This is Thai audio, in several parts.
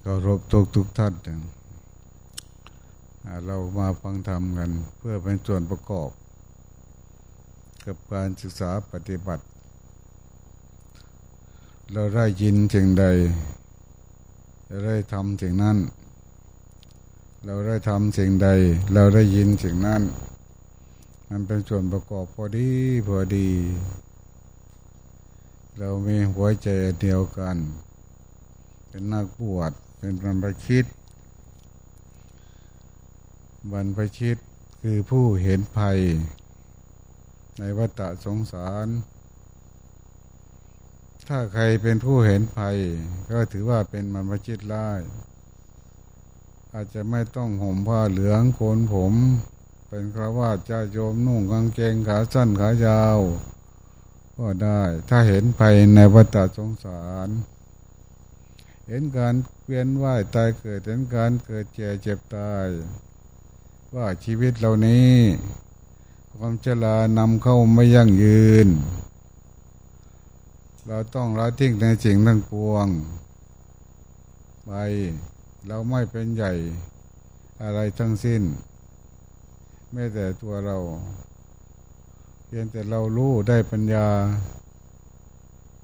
เคารพทุกทุกท่านเรามาฟังธรรมกัน เพื่อเป็นส่วนประกอบ กับการศึกษาปฏิบัติ เราได้ยินสิ่งใดเราได้ทำสิ่งนั้น เราได้ทำสิ่งใด เราได้ยินสิ่งนั้น มันเป็นส่วนประกอบพอดีพอดี เรามีหัวใจเดียวกัน เป็นนักบวชเป็นบรรพชิต บรรพชิตคือผู้เห็นภัย ในวัฏสงสาร ถ้าใครเป็นผู้เห็นภัย ก็ถือว่าเป็นบรรพชิตไล่อาจจะไม่ต้องห่มผ้าเหลืองโกนผม เป็นคราวาสจ้าโยมนุ่งกางเกงขาสั้นขายาว ก็ได้ถ้าเห็นภัยในวัฏสงสาร เห็นการเวียนว่ายตายเกิดเห็นการเกิดเจ็บเจ็บตาย ว่าชีวิตเหล่านี้ ความเจรานำเข้าไม่ยั่งยืน เราต้องละทิ้งในสิ่งทั้งปวง ไป เราไม่เป็นใหญ่อะไรทั้งสิ้น ไม่แต่ตัวเรา เพียงแต่เรารู้ได้ปัญญา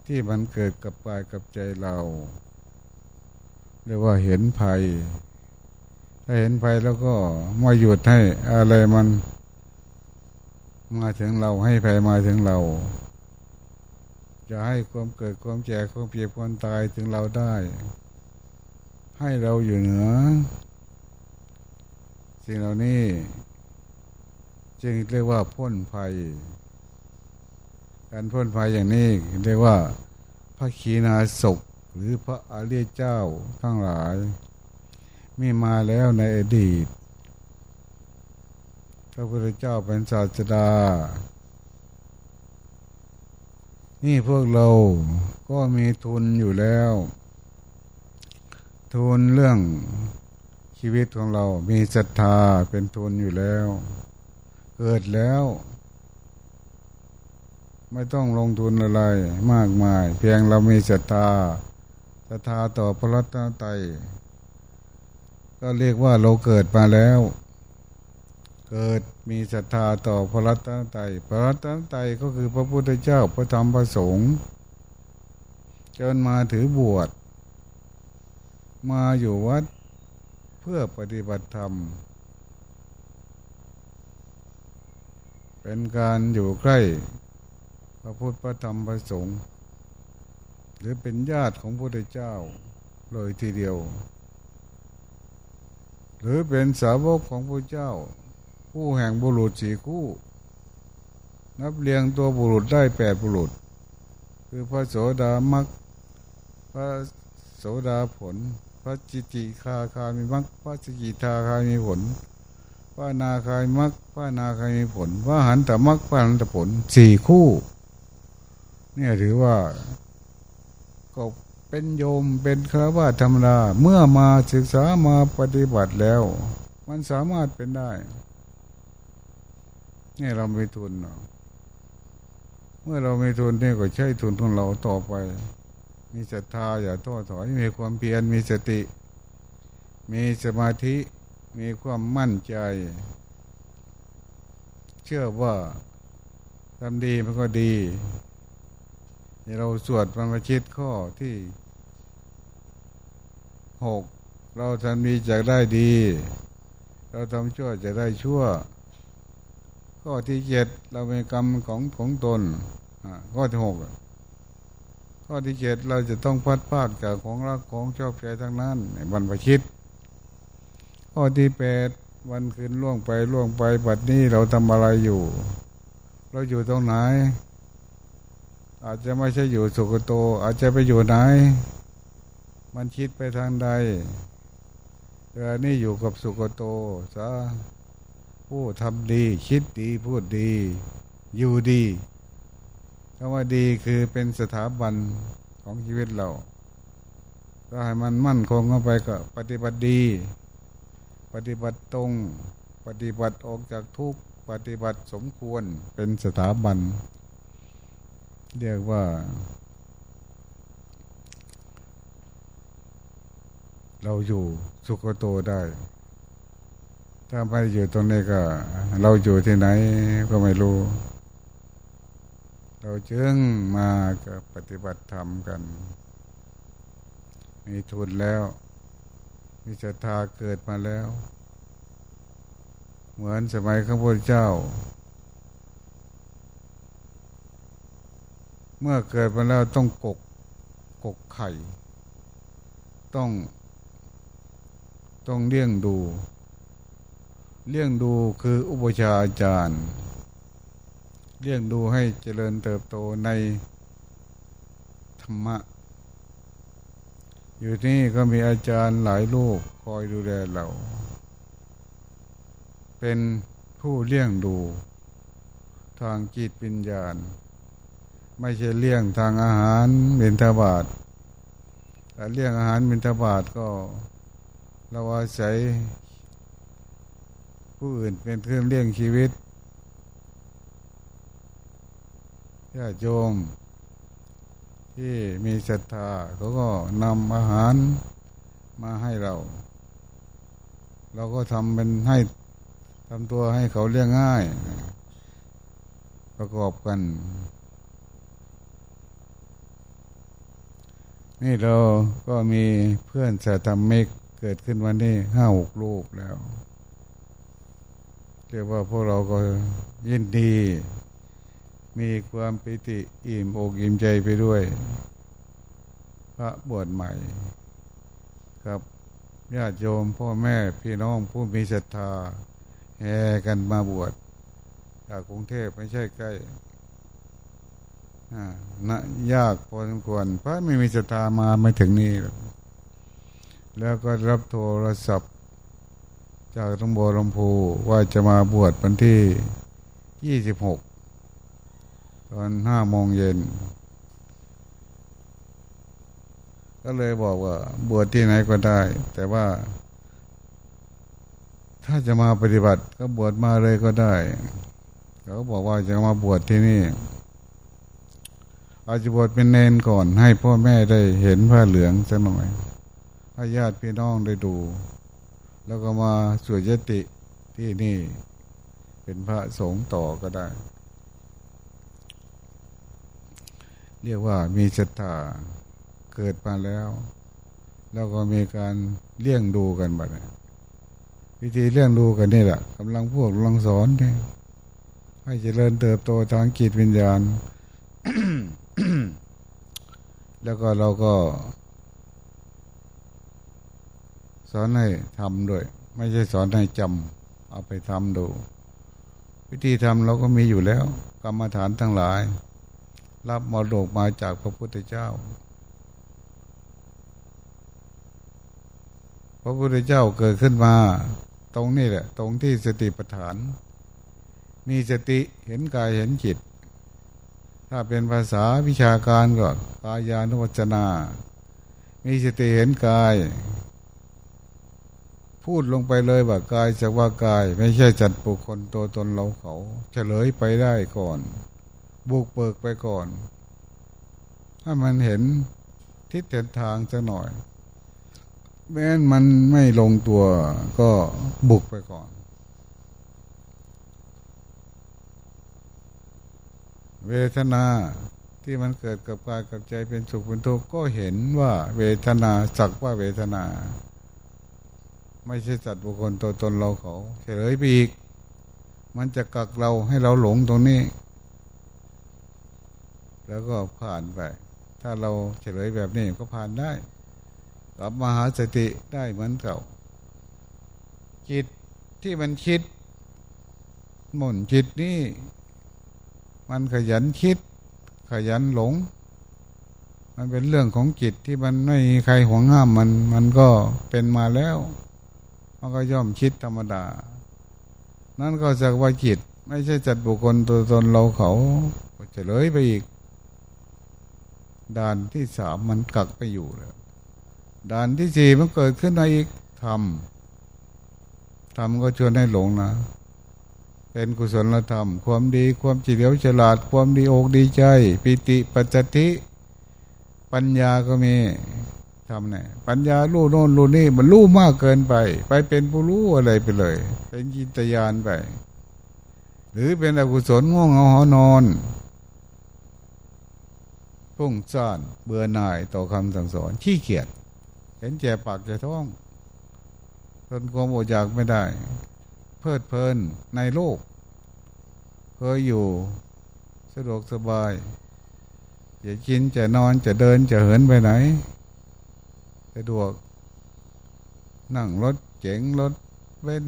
ที่มันเกิดกับกายกับใจเรา เรียกว่าเห็นภัย ถ้าเห็นภัยแล้วก็ไมาหยุดให้อะไรมัน มาถึงเราให้ภัยมาถึงเรา จะให้ความเกิดความแก่ความเปียกความตายถึงเราได้ ให้เราอยู่เหนือ สิ่งเหล่านี้จึงเรียกว่าพ้นภัย การพ้นภัยอย่างนี้เรียกว่าพระขีณาศก หรือพระอริยเจ้าทั้งหลาย มีมาแล้วในอดีต พระพุทธเจ้าเป็นศาสดา นี่พวกเราก็มีทุนอยู่แล้ว ทุนเรื่องชีวิตของเรา มีศรัทธาเป็นทุนอยู่แล้ว เกิดแล้วไม่ต้องลงทุนอะไรมากมาย เพียงเรามีศรัทธา ศรัทธาต่อพระรัตนตรัยก็เรียกว่าเราเกิดมาแล้ว เกิดมีศรัทธาต่อพระรัตนตรัยพระรัตนตรัยก็คือพระพุทธเจ้าพระธรรมพระสงฆ์จนมาถือบวชมาอยู่วัดเพื่อปฏิบัติธรรม เป็นการอยู่ใกล้ พระพุทธพระธรรมพระสงฆ์ หรือเป็นญาติของพระพุทธเจ้าเลยทีเดียว หรือเป็นสาวกของพระเจ้าผู้แห่งบุรุษสี่คู่ นับเรียงตัวบุรุษได้แปดบุรุษ คือพระโสดามักพระโสดาผล พระจิติคาคามีมักพระสกิทาคามีผลพระนาคายมักพระนาคายมีผลพระหันตมักพระหันตผลสี่คู่ เนี่ยถือว่า ก็เป็นโยมเป็นคราวาธรรมดาเมื่อมาศึกษามาปฏิบัติแล้ว มันสามารถเป็นได้นี่เราไม่ทุนเนาะเมื่อเราไม่ทุนนี่ก็ใช้ทุนของเราต่อไป มีศรัทธาอย่าท้อถอย มีความเพียร มีสติ มีสมาธิ มีความมั่นใจ เชื่อว่าทำดีมันก็ดี เราสวดบรรพชิตข้อที่หกเราทำดีจะได้ดี เราทำชั่วจะได้ชั่ว ข้อที่เจ็ดเราเป็นกรรมของของตนข้อที่หกข้อที่เจ็ดเราจะต้องพัดพากจากของรักของชอบใจทั้งนั้นบรรพชิต ข้อที่แปดวันคืนล่วงไปล่วงไปบัดนี้เราทำอะไรอยู่ เราอยู่ตรงไหน อาจจะไม่ใช่อยู่สุกโต อาจจะไปอยู่ไหน มันคิดไปทางใดเออนี่อยู่กับสุกโตซะผู้ทำดี คิดดีพูดดี อยู่ดีคำว่าดีคือเป็นสถาบันของชีวิตเราก็ให้มันมั่นคงเข้าไปก็ ปฏิบัติดี ปฏิบัติตรง ปฏิบัติออกจากทุกปฏิบัติสมควรเป็นสถาบัน เรียกว่า เราอยู่สุขโตได้ ถ้าไม่อยู่ตรงนี้ก็ เราอยู่ที่ไหนก็ไม่รู้ เราจึงมากับปฏิบัติธรรมกัน มีทุนแล้ว มีศรัทธาเกิดมาแล้ว เหมือนสมัยข้าพุทธเจ้า เมื่อเกิดมาแล้วต้องกกกกไข่ ต้อง ต้องเลี้ยงดู เลี้ยงดูคืออุปชาอาจารย์ เลี้ยงดูให้เจริญเติบโตในธรรมะ อยู่นี่ก็มีอาจารย์หลายลูกคอยดูแลเรา เป็นผู้เลี้ยงดู ทางจิตวิญญาณ ไม่ใช่เลี้ยงทางอาหารเบญทบาทแต่เลี้ยงอาหารเบญทบาทก็เราอาศัยผู้อื่นเป็นเครื่องเลี้ยงชีวิตญาติโยมที่มีศรัทธาเขาก็นำอาหารมาให้เรา เราก็ทำเป็นให้ทำตัวให้เขาเลี้ยงง่าย ประกอบกัน นี่เราก็มีเพื่อนสาธรรมิกเกิดขึ้นวันนี้ห้าหกรูปแล้วเรียกว่าพวกเราก็ยินดี มีความปิติอิ่มอกอิ่มใจไปด้วย พระบวชใหม่กับญาติโยมพ่อแม่พี่น้องผู้มีศรัทธาแห่กันมาบวชจากกรุงเทพไม่ใช่ใกล้ นะยากพอสมควรเพราะไม่มีศรัทธามาไม่ถึงนี่แล้วก็รับโทรศัพท์ จากตงบรมพูว่าจะมาบวชวันที่ยี่สิบหกตอนห้าโมงเย็น ก็เลยบอกว่า บวชที่ไหนก็ได้ แต่ว่า ถ้าจะมาปฏิบัติก็บวชมาเลยก็ได้เขาบอกว่าจะมาบวชที่นี่ อาจจะบวชเป็นเนนก่อน ให้พ่อแม่ได้เห็นผ้าเหลืองสักหน่อยให้ญาติพี่น้องได้ดู แล้วก็มาสวดยติที่นี่ เป็นพระสงฆ์ต่อก็ได้ เรียกว่ามีศรัทธาเกิดมาแล้ว แล้วก็มีการเลี้ยงดูกันบัดนี้วิธีเลี้ยงดูกันนี่แหละกำลังพวกกำลังสอนเนี่ยให้เจริญเติบโตทางจิตวิญญาณ แล้วก็เราก็ สอนให้ทำด้วย ไม่ใช่สอนให้จำเอาไปทำดู วิธีทำเราก็มีอยู่แล้ว กรรมฐานทั้งหลาย รับมรดกมาจากพระพุทธเจ้า พระพุทธเจ้าเกิดขึ้นมา ตรงนี้แหละ ตรงที่สติปัฏฐาน มีสติเห็นกายเห็นจิต ถ้าเป็นภาษาวิชาการก็กายานุวัจนา มีสติเห็นกาย พูดลงไปเลยว่ากายจะว่ากาย ไม่ใช่จัดปุคคลตัวตนเราเขาเฉลยไปได้ก่อน บุกเบิกไปก่อน ถ้ามันเห็นทิศเห็นทางจะหน่อยแม้นมันไม่ลงตัวก็บุกไปก่อน เวทนาที่มันเกิดกับกายกับใจเป็นสุขเป็นทุกข์ก็เห็นว่าเวทนาสักว่าเวทนา ไม่ใช่จัดบุคคลตัวตนเราเขาเฉลยไปอีก มันจะกักเราให้เราหลงตรงนี้ แล้วก็ผ่านไป ถ้าเราเฉลยแบบนี้ก็ผ่านได้กลับมาหาสติได้เหมือนเก่าจิตที่มันคิดหมุนจิตนี่ มันขยันคิด ขยันหลง มันเป็นเรื่องของจิตที่มันไม่มีใครห่วงห้ามมัน มันก็เป็นมาแล้ว มันก็ย่อมคิดธรรมดา นั่นก็จะว่าจิต ไม่ใช่จัดบุคคลตัวตนเราเขาจะเลยไปอีกด่านที่สามมันกักไปอยู่แล้วด่านที่สี่มันเกิดขึ้นในอีกทำทำก็ชวนให้หลงนะ เป็นกุศลธรรม ความดีความเฉลียวฉลาด ความดีอกดีใจ ปิติปัจจติ ปัญญาก็มีทำเนี่ยปัญญาลู่โน่นลู่นี่มันลู่มากเกินไป ไปเป็นผู้รู้อะไรไปเลย เป็นจิตยานไป หรือเป็นอกุศลง่วงเหงาหอนอนพุ่งซ่านเบื่อหน่ายต่อคำสั่งสอนขี้เกียจเห็นแก่ปากแก่ท้องทนความอดอยากไม่ได้ เพลิดเพลินในโลก เคยอยู่สะดวกสบาย จะกินจะนอนจะเดินจะเหินไปไหนสะดวก นั่งรถเจ๋งรถเว้น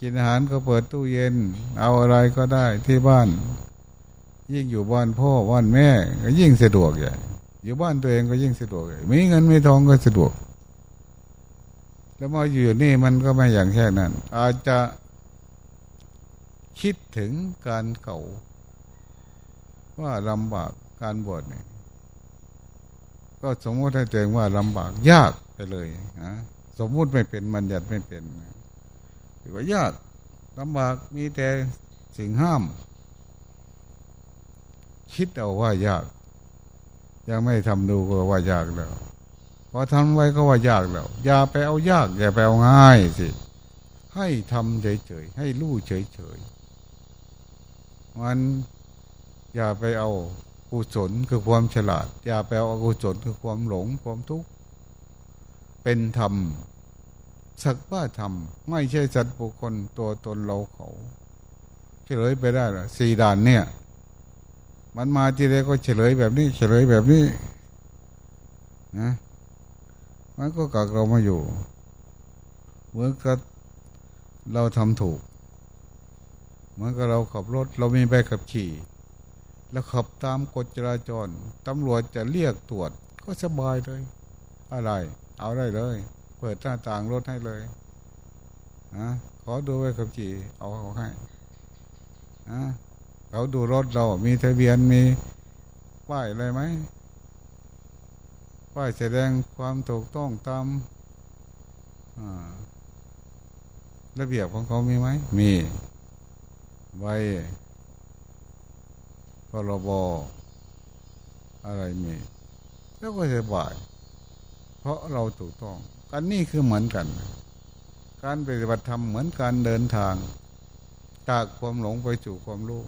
กินอาหารก็เปิดตู้เย็น เอาอะไรก็ได้ที่บ้าน ยิ่งอยู่บ้านพ่อบ้านแม่ ก็ยิ่งสะดวกใหญ่อยู่บ้านตัวเองก็ยิ่งสะดวกมีเงินมีทองก็สะดวก แล้วมาอยู่นี่มันก็ไม่อย่างแค่นั้น อาจจะคิดถึงการเก่า ว่าลำบากการบวชเนี่ยก็สมมติให้ตัวเองว่าลำบากยากไปเลยนะสมมุติไม่เป็นมันยัดไม่เป็นถือว่ายากลำบากมีแต่สิ่งห้าม คิดเอาว่ายาก ยังไม่ทำดูก็ว่ายากแล้ว พอทำไว้ก็ว่ายากแล้ว อย่าไปเอายาก อย่าไปเอาง่ายสิ ให้ทำเฉยๆ ให้รู้เฉยๆ มันอย่าไปเอากุศลคือความฉลาด อย่าไปเอาอกุศลคือความหลงความทุกข์ เป็นธรรม สักว่าธรรม ไม่ใช่สัตว์บุคคลตัวตนเราเขาเฉลยไปได้หรอสี่ด่านเนี่ย มันมาทีไรก็เฉลยแบบนี้ เฉลยแบบนี้นะ มันก็กักเรามาอยู่เหมือนกับเราทำถูกเหมือนกับเราขับรถ เรามีใบขับขี่ แล้วขับตามกฎจราจรตำรวจจะเรียกตรวจก็สบายเลย อะไร เอาได้เลย เปิดหน้าต่างรถให้เลยนะขอดูไว้ขับขี่ เอาเขาให้นะเขาดูรถเรา มีทะเบียนมีป้ายอะไรไหม ป้ายแสดงความถูกต้องตามระเบียบของเขามีไหม มีใบพรบอะไรมี แล้วก็สบาย เพราะเราถูกต้อง กันนี่คือเหมือนกัน การปฏิบัติธรรมเหมือนการเดินทาง จากความหลงไปสู่ความรู้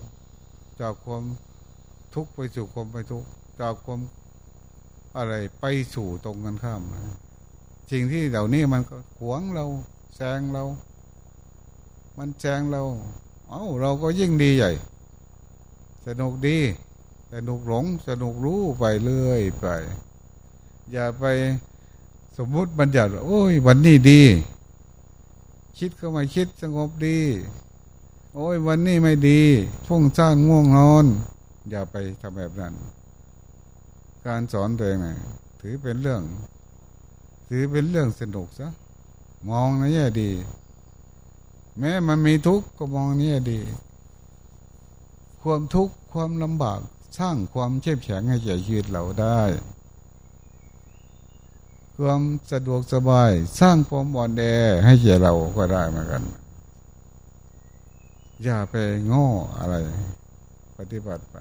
จากความทุกข์ไปสู่ความไม่ทุกข์ จากความ อะไรไปสู่ตรงกันข้ามสิ่งที่เหล่านี้มันก็ขวงเราแซงเรา มันแซงเรา เอา้าเราก็ยิ่งดีใหญ่ สนุกดีสนุกหลงสนุกรู้ไปเรื่อยไป อย่าไปสมมุติบัญญัติโอ้ย วันนี้ดี คิดก็ไม่คิดสงบดี โอ้ย วันนี้ไม่ดีฟุ้งซ่านง่วงนอน อย่าไปทำแบบนั้น การสอนตัวเองนะถือเป็นเรื่อง ถือเป็นเรื่องสนุกซะมองในแง่ดี แม้มันมีทุกข์ก็มองในแง่ดี ความทุกข์ความลำบากสร้างความเข้มแข็งให้แก่ชีวิตเราได้ ความสะดวกสบายสร้างความอ่อนแอให้แก่เราก็ได้เหมือนกัน อย่าไปง้ออะไร ปฏิบัติไป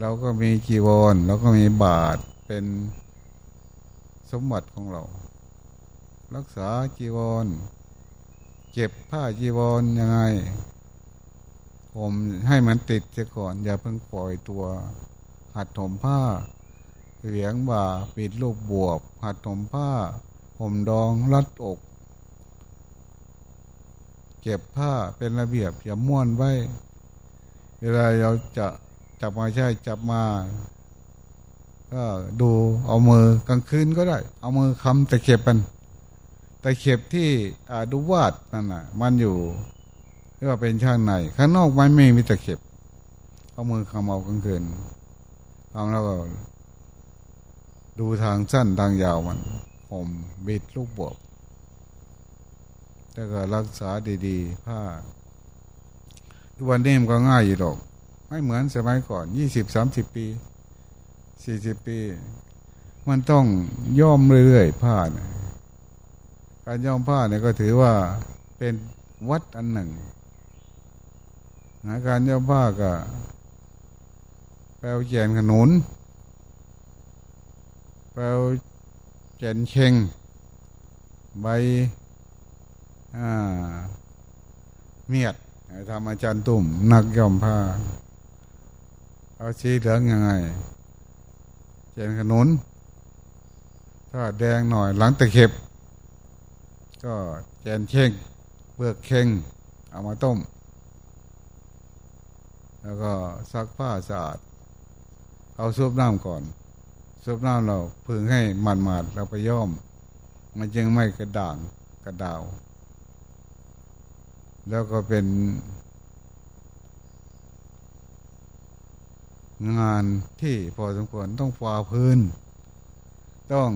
เราก็มีกีวรเราก็มีบาทเป็นสมบัติของเรา รักษาจีวร เก็บผ้าจีวรยังไง ผมให้มันติดเสียก่อน อย่าเพิ่งปล่อยตัว หัดถมผ้า เหลียงบ่าปิดรูปบวบ หัดถมผ้า ผมดองรัดอก เก็บผ้าเป็นระเบียบ อย่าม้วนไว้ เวลาเราจะ จับมาใช่จับมาก็ดูเอามือกลางคืนก็ได้ เอามือคำตะเข็บมันตะเข็บที่ดูวาดนั่นน่ะ มันอยู่หรือว่าเป็นช่างในข้างนอกมันไม่มีตะเข็บ เอามือขมเอากลางคืนทำแล้วก็ดูทางสั้นทางยาวมันผมบิดลูกบวบแล้วก็รักษาดีๆผ้าทุกวันนี้มันก็ง่ายอยู่หรอก ไม่เหมือนสมัยก่อนยี่สิบสามสิบปีสี่สิบปี มันต้องย่อมเรื่อยๆผ้านะการย่อมผ้าเนี่ยก็ถือว่าเป็นวัดอันหนึ่งหาการเย้าผ้าก็แปลแยนขนุน แปลแจนเชงใบเมียดทำอาจารย์ตุ่มนักย่อมผ้า เอาสีเหลืองยังไงแจนขนุน ถ้าแดงหน่อยหลังตะเข็บ ก็แจนเชงเปลือกเข่งเอามาต้ม แล้วก็ซักผ้าสะอาด เอาซุปน้ำก่อนซุปน้ำเราพึงให้มันมาดเราไปย่อม มันยังไม่กระด่างกระดาว แล้วก็เป็น งานที่พอสมควรต้องฟาพื้น ต้อง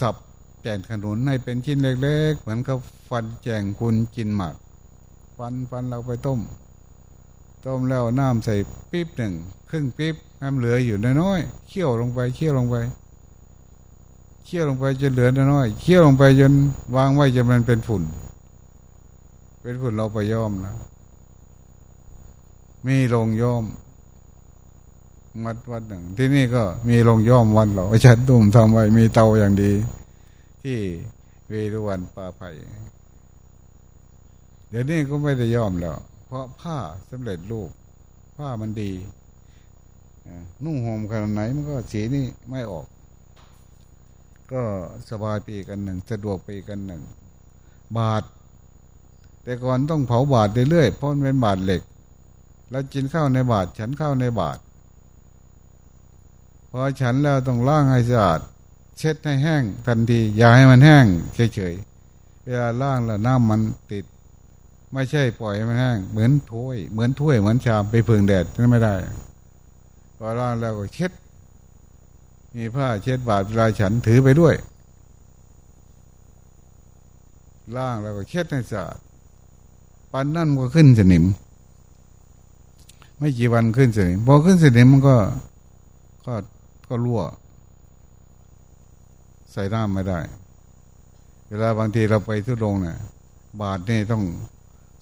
สับแกนขนุนให้เป็นชิ้นเล็ก ๆ เหมือนกับฟันแจงคุณกินหมัก ฟันฟันเราไปต้ม ต้มแล้วน้ำใส่ปี๊บหนึ่งครึ่งปี๊บน้ำเหลืออยู่น้อยๆเคี่ยวลงไปเคี่ยวลงไปเคี่ยวลงไปจนเหลือน้อยๆเคี่ยวลงไปจนวางไว้จนมันเป็นฝุ่น เป็นฝุ่นเราไปย้อมนะ มีโรงย้อมวัดวัดหนึ่ง ที่นี่ก็มีโรงย้อมวันเราอาจารย์ตุ้มทำไว้มีเตาอย่างดี ที่เวรุวันป่าไผ่เดี๋ยวนี้ก็ไม่ได้ย้อมแล้ว เพราะผ้าสำเร็จรูป ผ้ามันดีนุ่งห่มขนาดไหนมันก็สีนี่ไม่ออก ก็สบายไปอีกอันหนึ่ง สะดวกไปอีกอันหนึ่ง บาท แต่ก่อนต้องเผาบาทเรื่อยๆเพราะมันเป็นบาทเหล็ก แล้วกินข้าวในบาทฉันข้าวในบาทพอฉันแล้วต้องล้างให้สะอาด เช็ดให้แห้งทันที อย่าให้มันแห้งเฉยๆเวลาล้างแล้วน้ำมันติด ไม่ใช่ปล่อยให้มันแห้ง เหมือนถ้วย เหมือนถ้วยเหมือนชามไปพึ่งแดดนั่นไม่ได้พอล้างแล้วก็เช็ด มีผ้าเช็ดบาดเวลาฉันถือไปด้วยล้างแล้วก็เช็ดให้สะอาดปันนั่นก็ขึ้นสนิม ไม่กี่วันขึ้นสนิมพอขึ้นสนิมมันก็ก็ก็รั่ว ใส่น้ำไม่ได้ เวลาบางทีเราไปทุดงเนี่ยบาดนี่ต้อง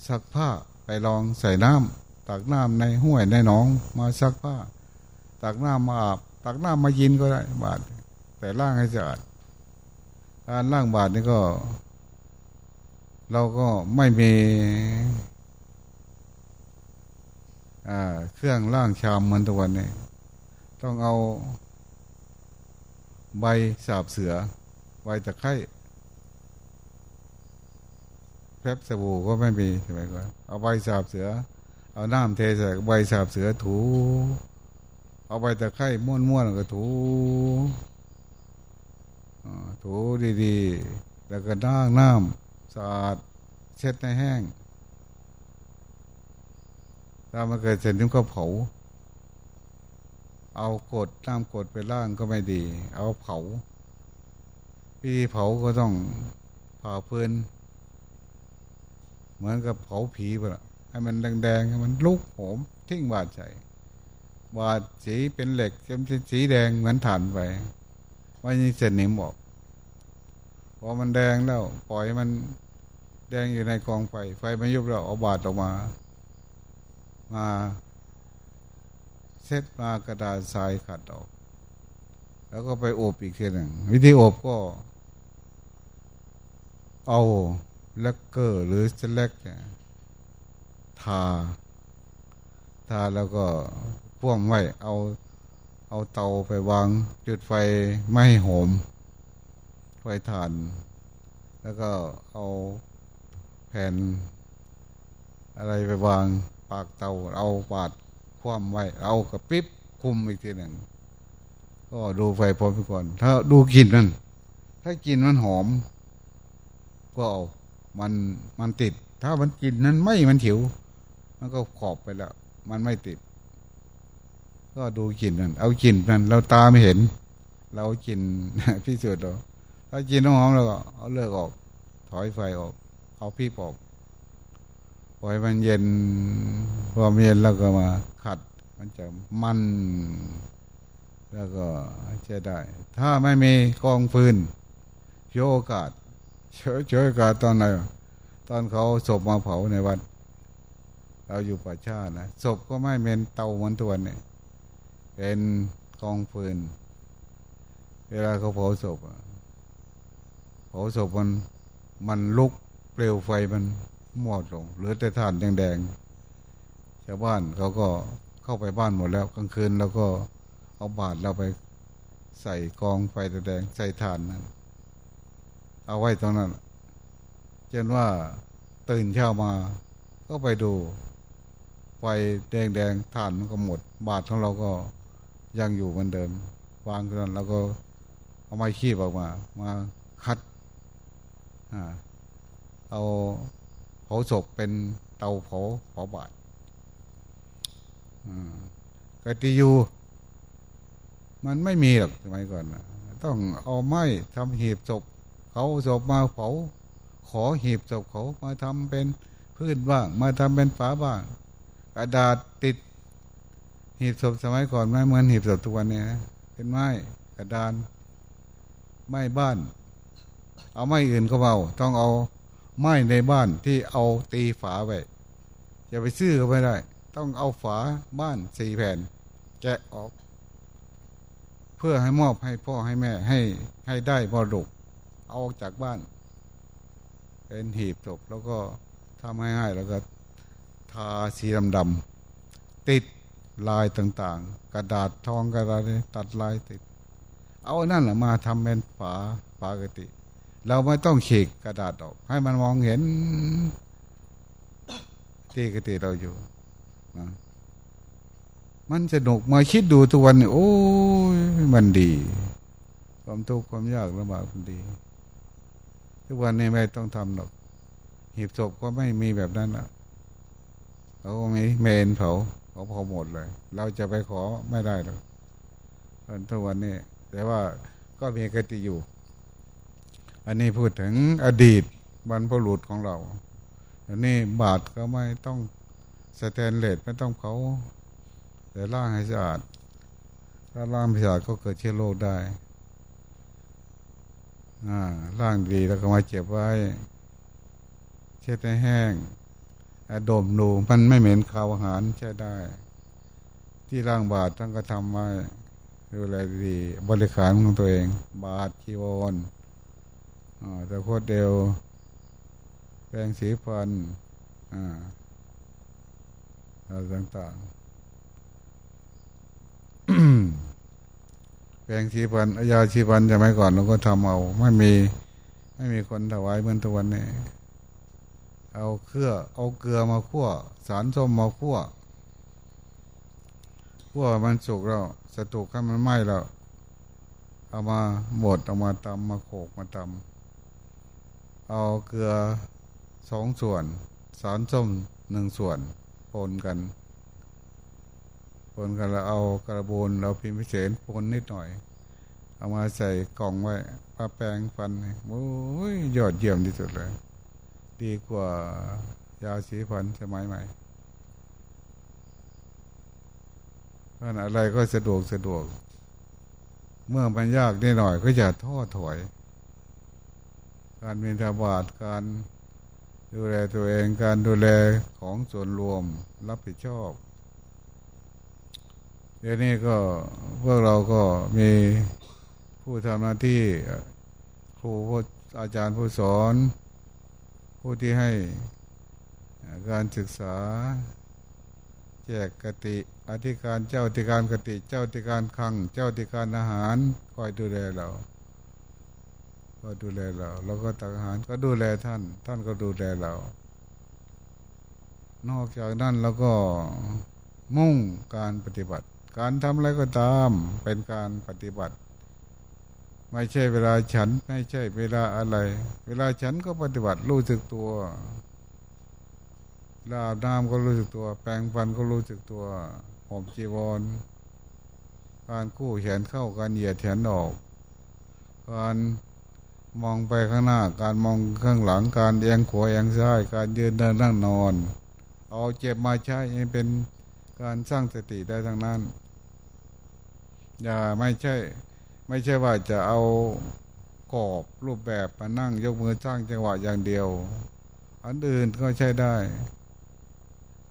ซักผ้าไปลองใส่น้ำตักน้ำในห้วยในหนองมาซักผ้า ตักน้ำมาอาบตักน้ำมายินก็ได้ บาทแต่ล่างให้สะอาดการล่างบาทนี่ก็ เราก็ไม่มี เครื่องล่างชามเหมือนตัววันนี้ต้องเอาใบสาบเสือ ใบตะไคร้แพบสบู่ก็ไม่มีใช่ไหมครับเอาใบสาบเสือ เอาน้ำเทใส่ใบสาบเสือถู เอาไปตะไคร่ม้วนม้วนก็ถูถูดีๆ แล้วก็ด่างน้ำสะอาดเช็ดให้แห้ง ถ้ามันเกิดเสร็จนึงก็เผา เอากดน้ำกดไปล่างก็ไม่ดี เอาเผาพี่เผาก็ต้องผ่าพื้นเหมือนกับเผาผีไปละให้มันแดงๆให้มันลุกโหมทิ้งบาดใจบาดสีเป็นเหล็กจะเป็นสีแดงเหมือนถ่านไปว่ายังเสนิมบอกพอมันแดงแล้ว ปล่อยมันแดงอยู่ในกองไฟ ไฟมันยุบแล้วเอาบาดออกมา มาเซ็ตมากระดาษทรายขัดออก แล้วก็ไปอบอีกทีหนึ่งวิธีอบก็ เอาเลกเกอร์หรือสเล็กทา ทาแล้วก็พ่วงไว้เอาเอาเตาไปวางจุดไฟไม่ให้หอมไฟถ่าน แล้วก็เอาแผ่นอะไรไปวาง ปากเตาเอาปาดคว่ำไว้ เอากระปิบคุมอีกทีหนึ่งก็ดูไฟพร้อไปก่อน ถ้าดูกลิ่นนั่นถ้ากลิ่นมันหอม ก็เอามันมันติด ถ้ามันกลิ่นนั้นไม่มันถิว มันก็ขอบไปแล้ว มันไม่ติด ก็ดูกลิ่นนั่นเอากลิ่นนั่นเราตาไม่เห็น เรากินพิสูจน์เราถ้ากินน้ำหอมเราก็เอาเลิกออก ถอยไฟออก เอาพี่ปอก ปล่อยมันเย็นพอมเย็นแล้วก็มาขัด มันจะมัน แล้วก็จะได้ ถ้าไม่มีกองฟืนโยโอกาสเฉยเฉยกาสตอนไหนตอนเขาศพมาเผาในวัด เราอยู่ป่าชานะศพก็ไม่เมนเตาเหมือนตัวเนี่ยเป็นกองฟืน เวลาเขาเผาศพเผาศพมันมันลุกเปลวไฟมัน หมดลงเหลือแต่ถ่านแดงๆชาวบ้านเขาก็เข้าไปบ้านหมดแล้วกลางคืนเราก็เอาบาดเราไปใส่กองไฟแดงใส่ถ่านนั้นเอาไว้ตรงนั้นเช่นว่าตื่นเช้ามา ก็ไปดู ไฟแดงๆถ่านมันก็หมด บาดของเราก็ยังอยู่เหมือนเดิม วางตรงนั้นเราก็เอาไม้ขี้ออกมา มาคัดเอาเผาศพเป็นเตาเผาเผาบาดกติยูมันไม่มีหรอกสมัยก่อนนะต้องเอาไม้ทำหีบศพเขาศพมาเผาขอหีบศพเขามาทำเป็นพื้นบ้าง มาทำเป็นฝาบ้างกระดาษติด หีบศพสมัยก่อนไม่เหมือนหีบศพทุกวันนี้นะเป็นไม้กระดานไม้บ้าน เอาไม้อื่นก็เบาต้องเอา ไม้ในบ้านที่เอาตีฝาไว้อย่าไปซื้อก็ไม่ได้ ต้องเอาฝาบ้านสี่แผ่น แกะออก เพื่อให้มอบให้พ่อให้แม่ให้ให้ได้มรดกเอาออกจากบ้าน เป็นหีบศพแล้วก็ทำง่ายๆแล้วก็ทาสีดำดำติดลายต่างๆ กระดาษทองกระดาษตัดลายติด เอานั่นแหละมาทำเป็นฝาฝากติ เราไม่ต้องเขกกระดาษออก ให้มันมองเห็นที่กติเราอยู่นะมันสนุกมาคิดดูทุกวันโอ้ยมันดี ความทุกข์ความยากลำบากมันดี ทุกวันนี้ไม่ต้องทำหรอกหีบศพก็ไม่มีแบบนั้นละเขาไม่เมนเผาเขาเผาหมดเลย เราจะไปขอไม่ได้หรอกทุกวันนี้ แต่ว่าก็มีกติอยู่ อันนี้พูดถึงอดีตบรรพบุรุษของเราอันนี้บาทก็ไม่ต้องสแตนเลสไม่ต้องเผาแต่ล่างให้สะอาด ถ้าล่างไม่สะอาดก็เกิดเชื้อโรคได้อ่าล่างดีแล้วก็มาเจ็บไว้ เช็ดให้แห้งดมดูมันไม่เหม็นคาวอาหารใช้ได้ ที่ร่างบาทต้องก็ทำไว้ดูแลดี บริขารของตัวเอง บาทจีวร ตะโคดเดียวแปรงสีฟันอะไรต่างๆแปรงสีฟันยาชีฟันจะไม่ก่อนเราก็ทำเอา ไม่มี ไม่มีคนถวายเหมือนทุกวันนี้เอาเครือเอาเกลือมาคั่ว สารส้มมาคั่วคั่วมันสุกแล้วสตุกให้มันไหม้แล้วเอามาบดเอามาตำมาโขกมาตำ เอาเกลือสองส่วน สารส้มหนึ่งส่วนปนกันปนกันแล้วเอากระบูนเราพิมพิเศษปนนิดหน่อย เอามาใส่กล่องไว้ปลาแปรงฟันโอ้ยยอดเยี่ยมที่สุดเลย ดีกว่ายาสีฟันสมัยใหม่เพราะอะไรก็สะดวกสะดวก เมื่อมันยากนิดหน่อยก็จะท้อถอย การมีทบาทการดูแลตัวเองการดูแลของส่วนรวมรับผิดชอบ เดี๋ยวนี้ก็พวกเราก็มีผู้ทำหน้าที่ครูผู้อาจารย์ผู้สอน ผู้ที่ให้การศึกษา แจกกติอธิการเจ้าอธิการกติเจ้าอธิการคัง เจ้าอธิการอาหารคอยดูแลเรา ก็ดูแลเราเราก็ตักอาหารก็ดูแลท่าน ท่านก็ดูแลเรา นอกจากนั้นเราก็มุ่งการปฏิบัติ การทำอะไรก็ตามเป็นการปฏิบัติ ไม่ใช่เวลาฉันไม่ใช่เวลาอะไร เวลาฉันก็ปฏิบัติรู้สึกตัวลาบน้ำก็รู้สึกตัว แปรงฟันก็รู้สึกตัวผมจีวร การกู้แขนเข้าการเหยียดแขนออก การ มองไปข้างหน้า การมองข้างหลังการเอียงขวาเอียงซ้าย การยืนเดินนั่งนอน เอาเจ็บมาใช้เป็นการสร้างสติได้ทั้งนั้น อย่าไม่ใช่ ไม่ใช่ว่าจะเอากรอบรูปแบบมานั่งยกมือสร้างจังหวะอย่างเดียว อันอื่นก็ใช้ได้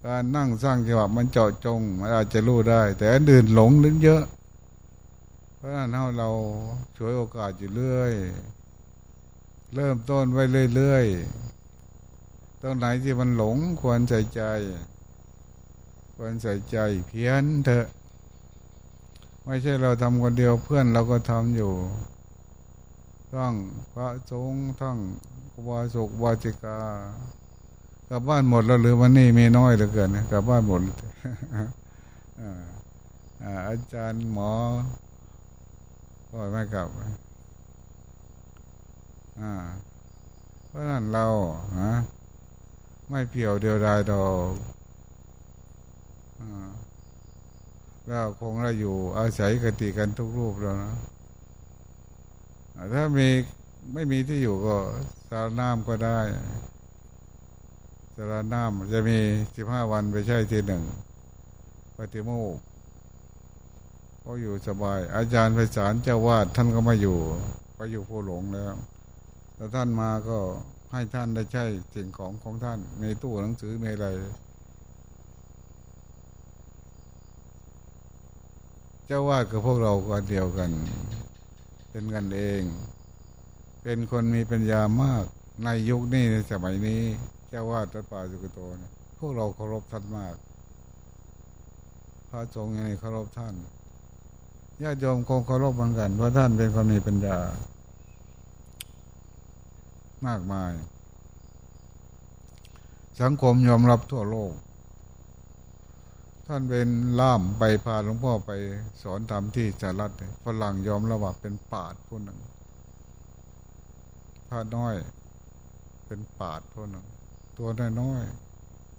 การนั่งสร้างจังหวะมันเจาะจงมันอาจจะรู้ได้ แต่อันอื่นหลงลึกเยอะ เพราะนั้นเราฉวยโอกาสอยู่เรื่อย เริ่มต้นไว้เรื่อยๆตรงไหนที่มันหลงควรใส่ใจ ควรใส่ใจเพียนเถอะ ไม่ใช่เราทำคนเดียวเพื่อนเราก็ทำอยู่ทั้งพระสงฆ์ทั้งวาสุกวาจิกากลับบ้านหมดแล้วหรือวันนี้มีน้อยเหลือเกินกลับบ้านหมดอาจารย์หมอก็ไม่กลับ เพราะนั้นเราฮะไม่เปี่ยวเดียวดายดอกเราคงเราอยู่อาศัยกติกันทุกรูปแล้วนะถ้ามีไม่มีที่อยู่ก็สารน้ำก็ได้สารน้ำจะมีสิบห้าวันไปใช่ทีหนึ่งปฏิโมกก็อยู่สบาย อาจารย์ไพศาลเจ้าวาดท่านก็มาอยู่ ไปอยู่ผู้หลงแล้ว แต่ท่านมาก็ให้ท่านได้ใช้สิ่งของของท่านในตู้หนังสือมีอะไร เจ้าวาดกับพวกเราก็เดียวกัน เป็นกันเอง เป็นคนมีปัญญามากในยุคนี้ในสมัยนี้ เจ้าวาดตัดป่าสุกโตนพวกเราเคารพท่านมาก พระสงฆ์ยังเคารพท่านญาติโยมคงเคารพเหมือนกันเพราะท่านเป็นคนมีปัญญา มากมาย สังคมยอมรับทั่วโลก ท่านเป็นล่ามไปพาหลวงพ่อไปสอนทำที่สหรัฐฝรั่งยอมรับว่าเป็นปาดผู้หนึ่งพาน้อย เป็นปาดผู้หนึ่งตัวน้อย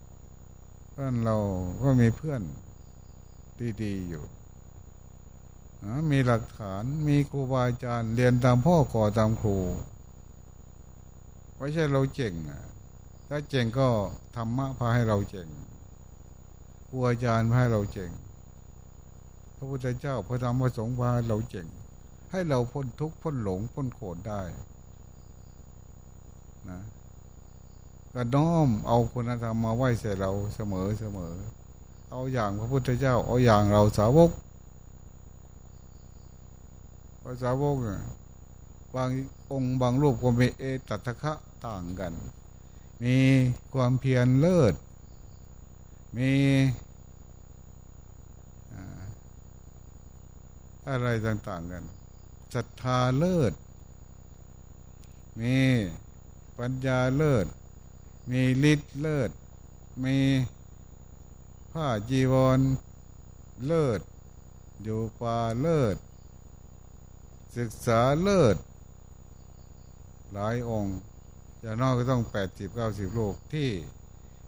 ๆท่านเราก็มีเพื่อนดีๆอยู่มีหลักฐานมีครูบาอาจารย์เรียนตามพ่อก่อตามครู ไม่ใช่เราเจ๋งถ้าเจ๋งก็ธรรมะพาให้เราเจ๋งครูอาจารย์พาให้เราเจ๋งพระพุทธเจ้าพระธรรมพระสงฆ์พาเราเจ๋ง ให้เราพ้นทุกข์พ้นหลงพ้นโกรธได้นะก็น้อมเอาคุณธรรมมาไหว้ใส่เราเสมอเสมอ เอาอย่างพระพุทธเจ้า เอาอย่างเราสาวกภาษาวกบางองค์บางรูปก็มีเอตัทคะ ต่างกัน มีความเพียรเลิศ มีอะไรต่าง ๆ กันศรัทธาเลิศ มีปัญญาเลิศ มีฤทธิ์เลิศ มีผ้าจีวรเลิศ อยู่ป่าเลิศ ศึกษาเลิศ หลายองค์ อย่างน้อยก็ต้องแปดสิบเก้าสิบโลกที่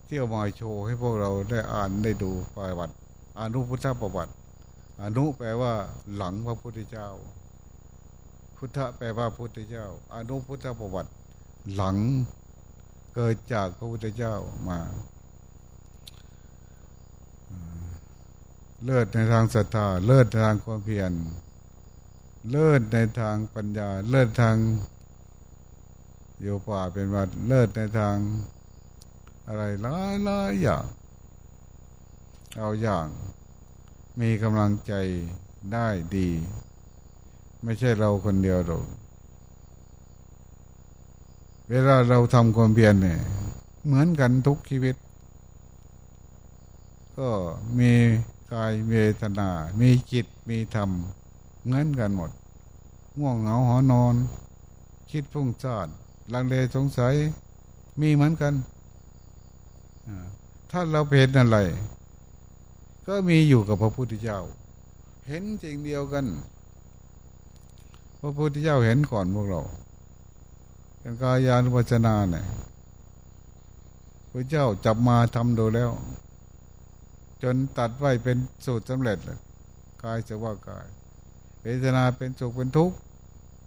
เที่ยวมาโชว์ให้พวกเราได้อ่านได้ดูประวัติอนุพุทธประวัติ อนุแปลว่าหลังพระพุทธเจ้า พุทธแปลว่าพุทธเจ้า อนุพุทธประวัติ หลังเกิดจากพระพุทธเจ้ามาเลิศในทางศรัทธา เลิศในทางความเพียร เลิศในทางปัญญา เลิศทาง โยป่าเป็นวัดเลิศในทาง อะไรหลายหลายอย่าง เอาอย่าง มีกำลังใจได้ดี ไม่ใช่เราคนเดียวหรอกเวลาเราทำความเพียรเนี่ย เหมือนกันทุกชีวิต ก็มีกายเวทนา มีจิตมีธรรมเงินกันหมดง่วงเหงาหอนอน คิดฟุ้งซ่าน ลังเลสงสัยมีเหมือนกันถ้าเราเห็นอะไร ก็มีอยู่กับพระพุทธเจ้า เห็นจริงเดียวกัน พระพุทธเจ้าเห็นก่อนพวกเราเป็นกายานุปัจนาเนี่ยพระเจ้าจับมาทำดูแล้ว จนตัดไว้เป็นสูตรสำเร็จเลยกายจะว่ากายเวทนาเป็นสุขเป็นทุกข์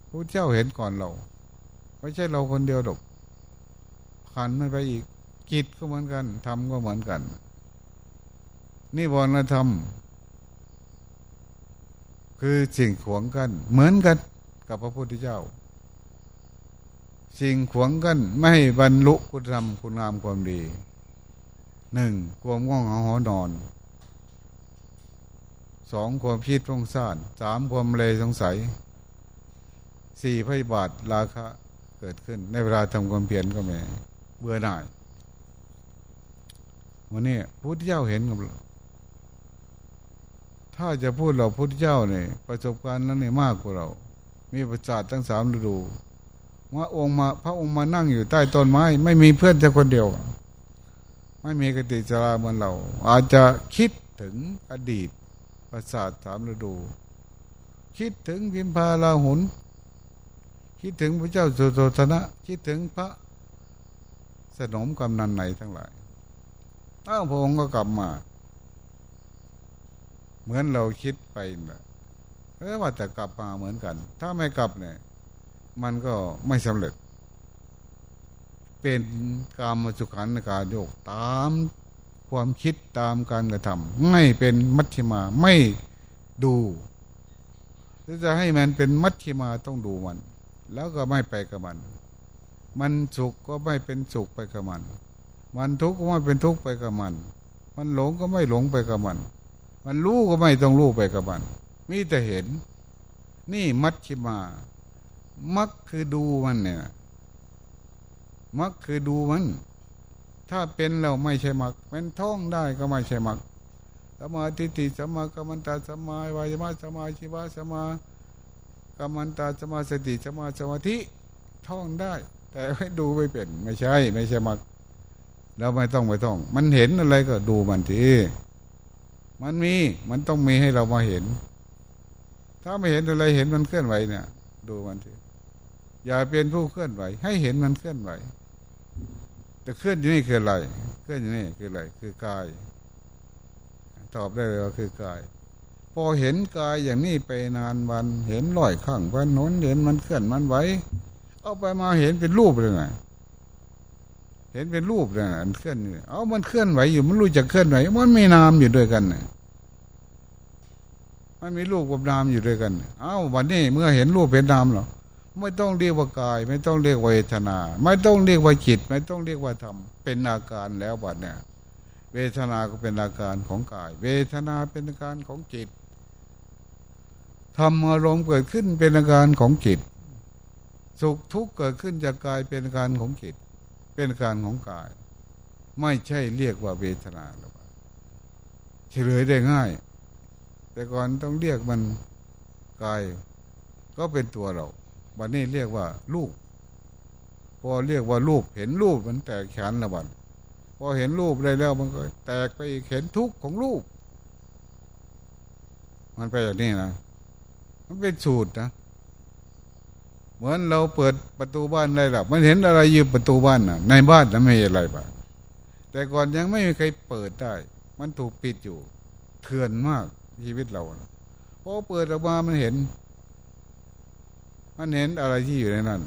พระเจ้าเห็นก่อนเรา ไม่ใช่เราคนเดียวหรอกขันมันไปอีกจิตก็เหมือนกันทำก็เหมือนกัน นี่บอลธรรมคือสิ่งขวงกัน เหมือนกันกับพระพุทธเจ้า สิ่งขวงกันไม่ให้บรรลุคุณธรรมคุณงามความดีหนึ่งความง่วงเหงาหอนอนสองความคิดฟุ้งซ่านสามความเลยสงสัยสี่พยาบาทราคะ เกิดขึ้น ในเวลาทำความเพียรก็ไม่เบื่อหน่ายวันนี้พุทธเจ้าเห็นกับถ้าจะพูดเราพุทธเจ้าเนี่ยประสบการณ์นั้นเนี่ยมากกว่าเรา มีประสาททั้งสามฤดูว่าองค์มา พระองค์มานั่งอยู่ใต้ต้นไม้ ไม่มีเพื่อนแค่คนเดียว ไม่มีกติจราเหมือนเรา อาจจะคิดถึงอดีตประสาทสามฤดู คิดถึงพิมพาลาหุน คิดถึงพระเจ้าสุโธธนะ คิดถึงพระสนมกำนันไหนทั้งหลายอ้าวพระองค์ก็กลับมา เหมือนเราคิดไปนะเออว่าจะกลับมาเหมือนกัน ถ้าไม่กลับเนี่ย มันก็ไม่สำเร็จ เป็นกรรมสุขันการโยกตามความคิดตามการกระทำไม่เป็นมัชฌิมาไม่ดูถ้าจะให้มันเป็นมัชฌิมาต้องดูมัน แล้วก็ไม่ไปกับมัน มันสุขก็ไม่เป็นสุขไปกับมัน มันทุกข์ก็ไม่เป็นทุกข์ไปกับมัน มันหลงก็ไม่หลงไปกับมัน มันรู้ก็ไม่ต้องรู้ไปกับมัน มีแต่เห็น นี่มัชฌิมา มักคือดูมันเนี่ย มักคือดูมัน ถ้าเป็นเราไม่ใช่มักเป็นท่องได้ก็ไม่ใช่มักสมาธิติสมากรรมตาสมาวายมะสมาชิวะสมา กรรมตาสมาสติสมาสมาธิท่องได้ แต่ไม่ดูไม่เป็นไม่ใช่ ไม่ใช่มักเราไม่ต้องไม่ต้อง มันเห็นอะไรก็ดูมันทีมันมีมันต้องมีให้เรามาเห็น ถ้าไม่เห็นอะไรเห็นมันเคลื่อนไหวเนี่ย ดูมันทีอย่าเป็นผู้เคลื่อนไหว ให้เห็นมันเคลื่อนไหวแต่เคลื่อนอยู่นี่คืออะไร เคลื่อนอยู่นี่คืออะไรคือกาย ตอบได้เลยว่าคือกาย อเห็นกายอย่างนี้ไปนานวัน เห็นลอยข้างวันนนเห็นมันเคลื่อนมันไหวเอาไปมาเห็นเป็นรูปเลยไงเห็นเป็นรูปเลยอันเคลื่อนเอามันเคลื่อนไหวอยู่มันรู้จักเคลื่อนไหวมันมีนามอยู่ด้วยกันเนี่ยมันมีรูปกับนามอยู่ด้วยกัน เอ้าวันนี้เมื่อเห็นรูปเป็นนามหรอไม่ต้องเรียกว่ากาย ไม่ต้องเรียกว่าเวทนา ไม่ต้องเรียกว่าจิต ไม่ต้องเรียกว่าธรรมเป็นอาการแล้วบัดเนี่ย เวทนาก็เป็นอาการของกาย เวทนาเป็นอาการของจิต ธรรมอารมณ์เกิดขึ้นเป็นอาการของจิต สุขทุกข์เกิดขึ้นจากกายเป็นอาการของจิต เป็นอาการของกาย ไม่ใช่เรียกว่าเวทนาหรอกเฉลยได้ง่าย แต่ก่อนต้องเรียกมันกาย ก็เป็นตัวเรา วันนี้เรียกว่าลูกพอเรียกว่าลูกเห็นรูปมันแตกแขนละวันพอเห็นรูปได้แล้วมันก็แตกไปเห็นทุกข์ของลูกมันไปอย่างนี้นะ มันเป็นสูตรนะเหมือนเราเปิดประตูบ้านอะไรล่ะมันเห็นอะไรอยู่ประตูบ้านน่ะในบ้านนั้นไม่มีอะไรบ้างแต่ก่อนยังไม่มีใครเปิดได้ มันถูกปิดอยู่เถื่อนมากชีวิตเราพอเปิดออกมามันเห็น มันเห็นอะไรที่อยู่ในนั้น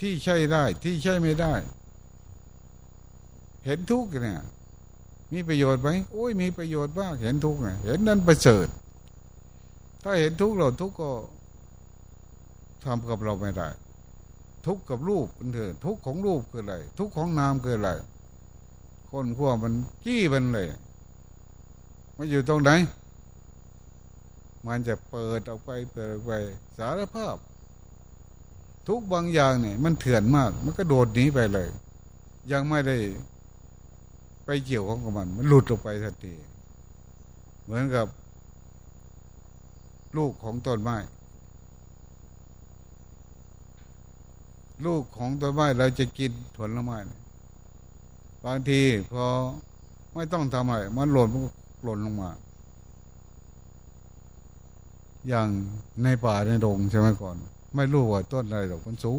ที่ใช่ได้ที่ใช่ไม่ได้ เห็นทุกข์เนี่ยมีประโยชน์ไหมโอ้ยมีประโยชน์มากเห็นทุกข์เห็นนั้นประเสริฐ ถ้าเห็นทุกข์เราทุกข์ก็ทำกับเราไม่ได้ ทุกข์กับรูปมันเถอะทุกข์ของรูปคืออะไร ทุกข์ของนามคืออะไร คนขั้วมันจี้มันเลยมันอยู่ตรงไหน มันจะเปิดออกไปเปิดออกไป สารภาพ ทุกบางอย่างเนี่ย มันเถื่อนมาก มันก็โดดหนีไปเลย ยังไม่ได้ ไปเกี่ยวข้องกับมัน มันหลุดออกไปทันที เหมือนกับ ลูกของต้นไม้ลูกของต้นไม้เราจะกินผลไม้บางทีพอไม่ต้องทำอะไรมันหล่นมันหล่นลงมา อย่างในป่าในดงใช่ไหมก่อน ไม่รู้ว่าต้นอะไรหรอกมันสู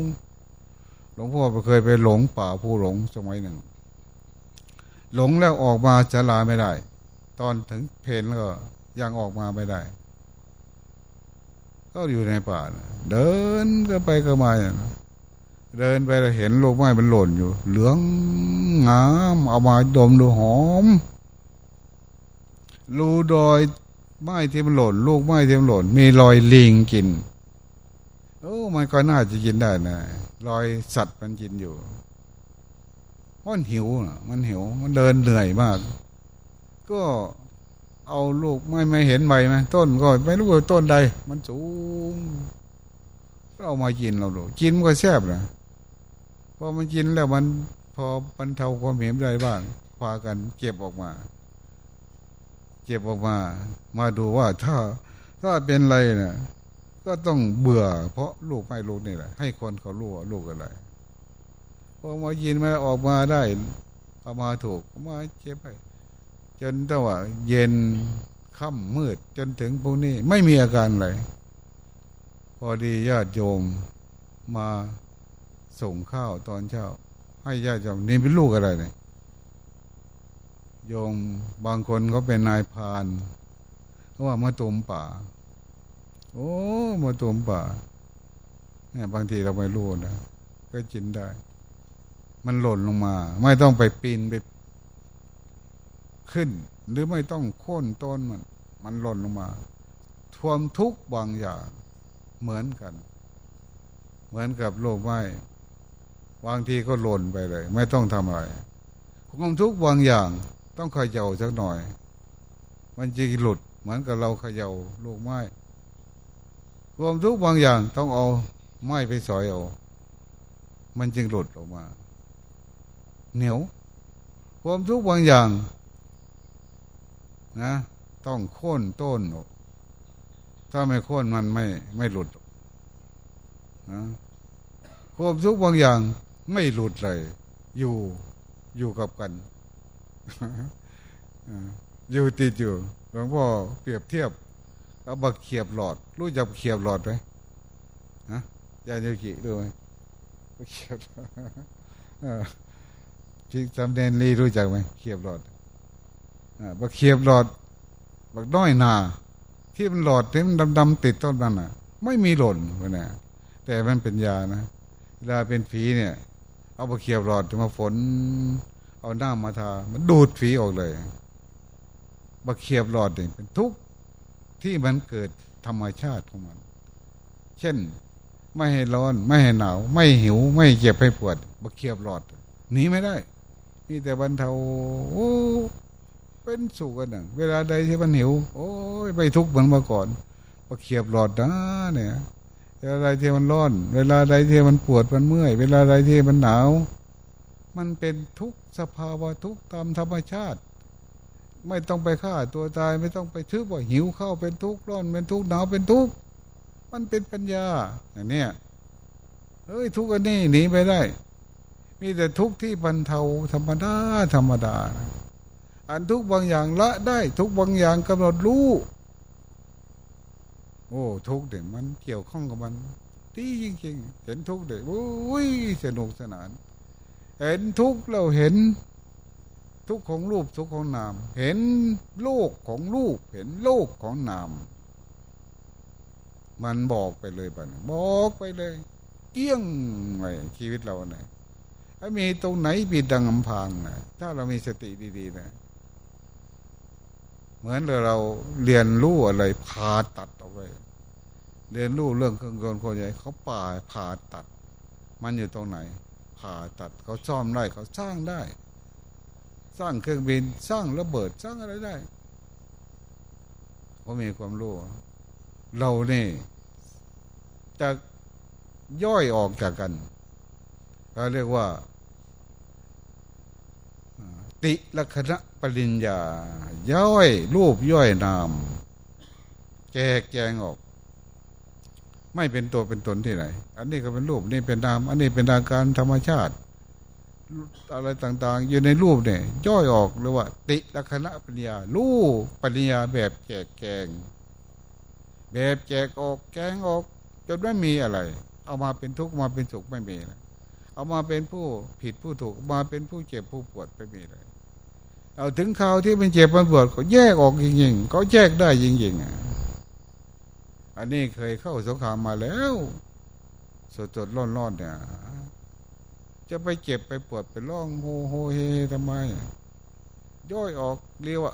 ง หลวงพ่อเคยไปหลงป่าผู้หลงสมัยหนึ่ง หลงแล้วออกมาจะลาไม่ได้ ตอนถึงเพนแล้วยังออกมาไม่ได้ ก็อยู่ในป่าเดินก็ไปก็มาเดินไปเห็นลูกไม้มันหล่นอยู่ เหลืองงามเอามาดมดูหอมรูดอยไม้ที่มันหล่น ลูกไม้ที่มันหล่น มีรอยลิงกินโอ้มันก็น่าจะกินได้นะรอยสัตว์มันกินอยู่มันหิวนะมันหิว มันเดินเหนื่อยมาก ก็ เอาลูกไม่ไม่เห็นใบไหมต้นก็ไม่รู้ว่าต้นใด มันสูงเอามากินเราดูกินก็แซ่บนะพอมันกินแล้วมันพอบรรเทาความเห็นได้บ้างพากันเก็บออกมา เก็บออกมา มาดูว่าถ้าถ้าเป็นอะไรนะ่ยก็ต้องเบื่อ เพราะลูกไม่ลูกนี่แหละ ให้คนเขารู้ว่าลูกอะไรพอมายินมาออกมาได้เอามาถูกมาเจ็บไป จนตั้งว่าเย็นค่ำมืดจนถึงพวกนี้ไม่มีอาการอะไรพอดีญาติโยมมาส่งข้าวตอนเช้า ให้ญาติโยมนี่เป็นลูกอะไรเนี่ยโยมบางคนเขาเป็นนายพานเขาว่ามาตุมป่า โอ้มาตุมป่าเนี่ยบางทีเราไม่รู้นะก็กินได้ มันหล่นลงมา ไม่ต้องไปปีนไป ขึ้น หรือไม่ต้องโค่นต้นมัน มันหล่นลงมาทวมทุกบางอย่างเหมือนกัน เหมือนกับโลกไม้บางทีก็หล่นไปเลย ไม่ต้องทำอะไรความทุกบางอย่างต้องขย่าสักหน่อย มันจะหลุดเหมือนกับเราขย่าลูกไม้ความทุกบางอย่างต้องเอาไม้ไปสอยเอามันจึงหลุดออกมา เหนียวความทุกบางอย่าง นะ ต้องโค่นต้นออกถ้าไม่โค่นมันไม่ไม่หลุดนะความทุกข์บางอย่างไม่หลุดเลย อยู่อยู่กับกันอยู่ติดอยู่หลวงพ่อเปรียบเทียบเอาบักเขียบหลอด รู้จักเขียบหลอดไหมฮะยาโยกิดูไหมเขียบพี่จำเดนลีรู้จักไหมเขียบหลอด บักเขียบหลอดบักน้อยนาที่มันหลอดที่มันดำๆติดต้นนั่นอะ ไม่มีหล่นนะแต่มันเป็นยานะเวลาเป็นฝีเนี่ย เอาไปเขียบหลอดมาฝน เอาหน้ามาทา มันดูดฝีออกเลยบะเขียบหลอดเนี่ยเป็นทุกข์ที่มันเกิดธรรมชาติของมัน เช่น ไม่ให้ร้อน ไม่ให้หนาว ไม่หิว ไม่เจ็บไม่ปวดบะเขียบหลอดหนีไม่ได้นี่แต่บรรเทาโอ้ เป็นสุขกันหนึ่งเวลาใดที่มันหิว โอ้ยไปทุกข์เหมือนเมื่อก่อนพอเขียบหลอดนะเนี่ย เวลาใดที่มันร้อน เวลาใดที่มันปวดมันเมื่อย เวลาใดที่มันหนาว มันเป็นทุกสภาวะทุกตามธรรมชาติ ไม่ต้องไปฆ่าตัวตายไม่ต้องไปทึบว่าหิวเข้าเป็นทุกข์ร้อนเป็นทุกข์หนาวเป็นทุกข์มันเป็นปัญญาอย่างเนี้ยเฮ้ยทุกข์อันนี้หนีไปได้ มีแต่ทุกข์ที่บรรเทาธรรมดาธรรมดา อันทุกบางอย่างละได้ทุกบางอย่างกำหนดรู้โอ้ทุกเด็กมันเกี่ยวข้องกับมันดีจริงๆเห็นทุกเด็กโอ้ยสนุกสนาน เห็นทุกเราเห็นทุกของรูปทุกของนาม เห็นโลกของรูปเห็นโลกของนาม มันบอกไปเลยปะบอกไปเลย เกี้ยงไปชีวิตเราเนี่ยมีตรงไหนปิดดังอำพางนะถ้าเรามีสติดีๆนะ เหมือนเราเรียนรู้อะไรผ่าตัดเอาไว้เรียนรู้เรื่องเครื่องกลคนใหญ่เขาป่าผ่าตัด มันอยู่ตรงไหน ผ่าตัดเขาซ่อมได้เขาสร้างได้ สร้างเครื่องบินสร้างระเบิดสร้างอะไรได้เขามีความรู้เราเนี่ยจะย่อยออกจากกันเขาเรียกว่า ติลักษณะปริญญา ย่อย รูปย่อยนาม แจกแจงออก ไม่เป็นตัวเป็นตนที่ไหน อันนี้ก็เป็นรูปนี่เป็นนาม อันนี้เป็นอาการธรรมชาติ อะไรต่างๆ อยู่ในรูปเนี่ย ย่อยออกหรือว่า ติลักษณะปัญญา รูปปัญญาแบบแจกแกงแบบแจกออกแกงออกจนไม่มีอะไร เอามาเป็นทุกข์มาเป็นสุขไม่มีเลยเอามาเป็นผู้ผิดผู้ถูกมาเป็นผู้เจ็บผู้ปวดไม่มีเลย เอาถึงข่าวที่เป็นเจ็บมันปวดเขาแยกออกจริงๆเขาแยกได้จริงๆอันนี้เคยเข้าสงครามมาแล้วสดสดร้อนร้อนเนี่ย จะไปเจ็บไปปวดไปร้องโฮโฮเฮทำไม ย่อยออกเรียกว่า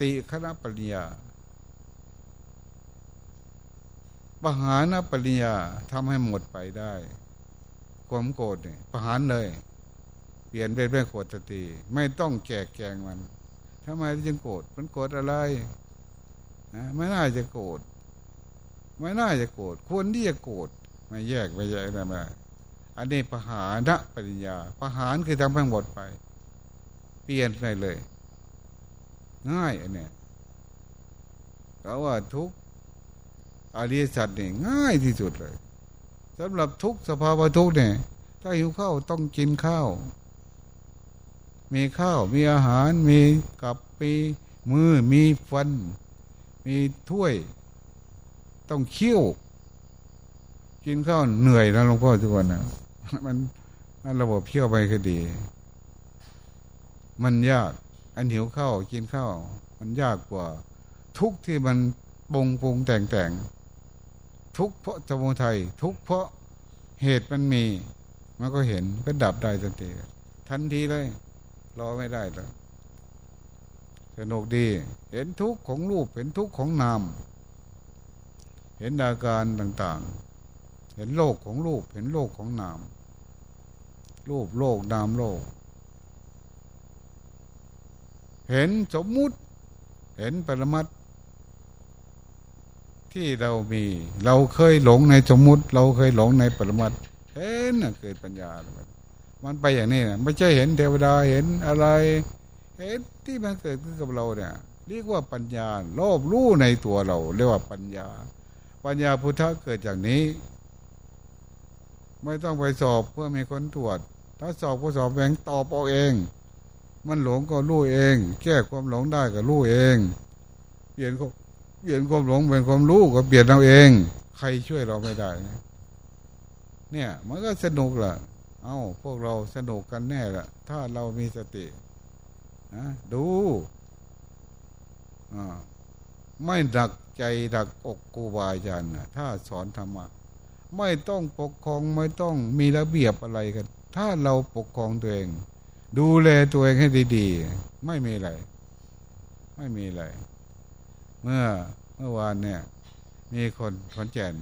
ติคณะปริญญาปหานปริญญาทำให้หมดไปได้ ความโกรธเนี่ยปหารเลย ปลี่ยนเป็นเรื่โกรธตีไม่ต้องแจกแกงมันทำไมจึงโกรธมันโกรธอะไรนะไม่น่าจะโกรธไม่น่าจะโกรธควรที่จะโกรธไม่แยกไม่แยกได้ไหมอันนี้ปหานะปริญญาปหารคือทำให้หมดไป เปลี่ยนไปเลย ง่ายอันเนี้ยเพราะว่าทุกอริยสัจเนี่ยง่ายที่สุดเลยสำหรับทุกสภาวะทุกเนี่ยถ้าหิวข้าวต้องกินข้าว มีข้าวมีอาหารมีกับมีมือมีฟัน มีถ้วย ต้องเคี่ยว กินข้าวเหนื่อยนะหลวงพ่อทุกวันนะมันมันระบบเคี่ยวไปก็ดี มันยาก อันหิวข้าวกินข้าวมันยากกว่า ทุกที่มันปงปรุงแต่งแต่งทุกเพราะสมุทัยทุกเพราะเหตุมันมี มันก็เห็นก็ดับได้ทันทีทันทีเลย รอไม่ได้แล้วสนุกดี เห็นทุกข์ของรูป เห็นทุกข์ของนาม เห็นอาการต่างๆ เห็นโลกของรูป เห็นโลกของนาม รูปโลกนามโลก เห็นสมมุติ เห็นปรมัตที่เรามี เราเคยหลงในสมมุติ เราเคยหลงในปรมัตเห็นน่ะเกิดปัญญาเลย มันไปอย่างนี้นะไม่ใช่เห็นเทวดาเห็นอะไร เห็นที่มันเกิดขึ้นกับเราเนี่ยเรียกว่าปัญญาโลภรู้ในตัวเรา เรียกว่าปัญญา ปัญญาพุทธะเกิดจากนี้ ไม่ต้องไปสอบเพื่อมีคนตรวจ ถ้าสอบก็สอบแบงตอบเอาเอง มันหลงก็รู้เอง แก้ความหลงได้ก็รู้เอง เปลี่ยนเปลี่ยนความหลงเป็นความรู้ก็เปลี่ยนเอาเอง ใครช่วยเราไม่ได้ เนี่ย มันก็สนุกล่ะ เอา้าพวกเราสนุกกันแน่ละถ้าเรามีสตินะดูไม่ดักใจดักอกกูบาอาจารย์นะถ้าสอนธรรมะไม่ต้องปกครองไม่ต้องมีระเบียบอะไรกัน ถ้าเราปกครองตัวเอง ดูแลตัวเองให้ดีๆ ไม่มีอะไร ไม่มีอะไร เมื่อเมื่อวานเนี่ย มีคนคนแก่น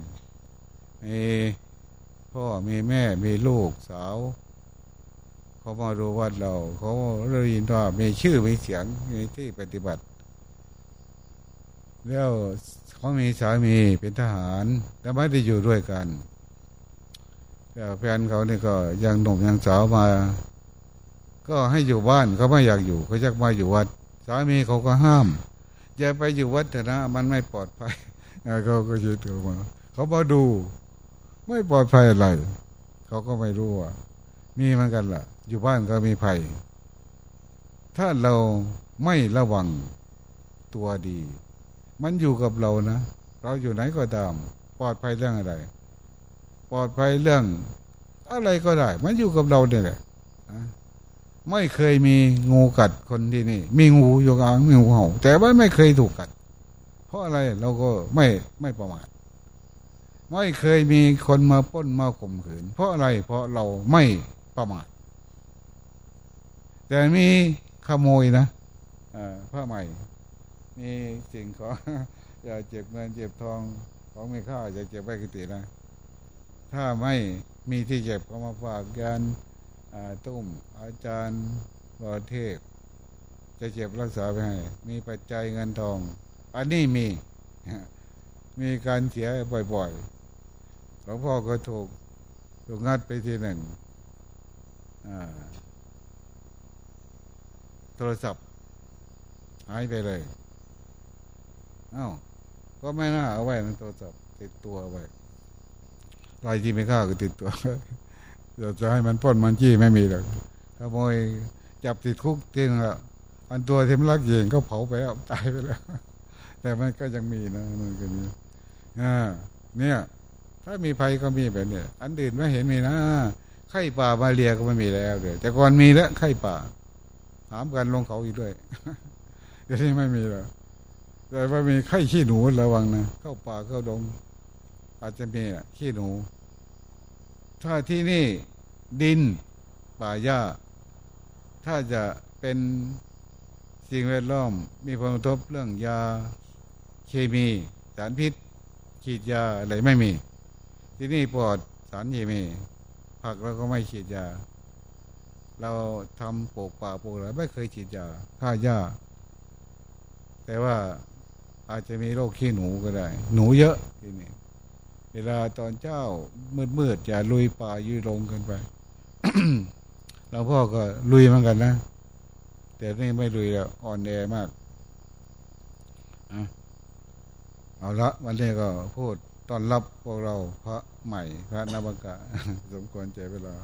มี พ่อมีแม่มีลูกสาว เขามาดูวัดเรา เขาเลยยินว่ามีชื่อมีเสียงมีที่ปฏิบัติ แล้วเขามีสามีเป็นทหาร แต่ไม่ได้อยู่ด้วยกันแต่แฟนเขานี่ก็ยังหนุ่มยังสาวมา ก็ให้อยู่บ้านเขาไม่อยากอยู่เขาอยากมาอยู่วัด สามีเขาก็ห้ามอย่าไปอยู่วัดเถอะนะมันไม่ปลอดภัยเขาก็ยืดตัวมาเขามาดู ไม่ปลอดภัยอะไร เขาก็ไม่รู้ว่ามีเหมือนกันล่ะ อยู่บ้านก็มีภัย ถ้าเราไม่ระวังตัวดี มันอยู่กับเรานะ เราอยู่ไหนก็ตาม ปลอดภัยเรื่องอะไร ปลอดภัยเรื่อง อะไรก็ได้ มันอยู่กับเราเนี่ยแหละไม่เคยมีงูกัดคนที่นี่ มีงูอยู่กลางมีงูเห่า แต่ว่าไม่เคยถูกกัด เพราะอะไรเราก็ไม่ไม่ประมาท ไม่เคยมีคนมาป้นมาข่มขืน เพราะอะไรเพราะเราไม่ประมาทแต่มีขโมยนะผ้าใหม่มีสิ่งของอย่าเจ็บเงินเจ็บทองของมีค่าอย่าเจ็บไว้กตินะ ถ้าไม่มีที่เจ็บก็มาฝากยานตุ้มอาจารย์บอเทพ จะเจ็บรักษาไปให้ มีปัจจัยเงินทอง อันนี้มีมีการเสียบ่อย หลวงพ่อก็ถูกถูกงัดไปทีหนึ่งโทรศัพท์หายไปเลยเอา้าก็ไม่น่าเอาไว้นะโทรศัพท์ติดตัวไว้ลายที่ไม่ฆ่าก็ติดตัวเดี๋ยวจะให้มันป้นมันจี้ไม่มีหรอกขโมยจับติดคุกทีนึงละอันตัวที่มันรักเองก็เผาไปแล้วตายไปแล้ว แต่มันก็ยังมีนะมันก็มีอ่าเนี่ย ถ้ามีภัยก็มีแบบนี้อันอื่นไม่เห็นมีนะไข้ป่ามาเรียก็ไม่มีแล้วเลยแต่ก่อนมีแล้วไข้ป่าถามกันลงเขาอีกด้วยเดี๋ยวนี้ไม่มีแล้วแต่ว่ามีไข้ขี้หนูระวังนะเข้าป่าเข้าดง อาจจะมีอะขี้หนู ถ้าที่นี่ดินป่าหญ้า ถ้าจะเป็นสิ่งแวดล้อม มีผลกระทบเรื่องยาเคมี สารพิษฉีดยาอะไรไม่มี ที่นี่ปลอดสารเคมี ผักเราก็ไม่ฉีดยา เราทำปลูกป่าปลูกอะไรไม่เคยฉีดยาฆ่าหญ้า แต่ว่าอาจจะมีโรคขี้หนูก็ได้ หนูเยอะทีนี้เวลาตอนเจ้ามืดมืดๆอย่าลุยป่ายุยลงกันไปเราพ่อก็ลุยเหมือนกันนะ แต่นี่ไม่ลุยแล้วอ่อนแอมากอเอาละวันนี้ก็พูด ต้อนรับพวกเราพระใหม่ พระนวกะ สมควรใจเวลา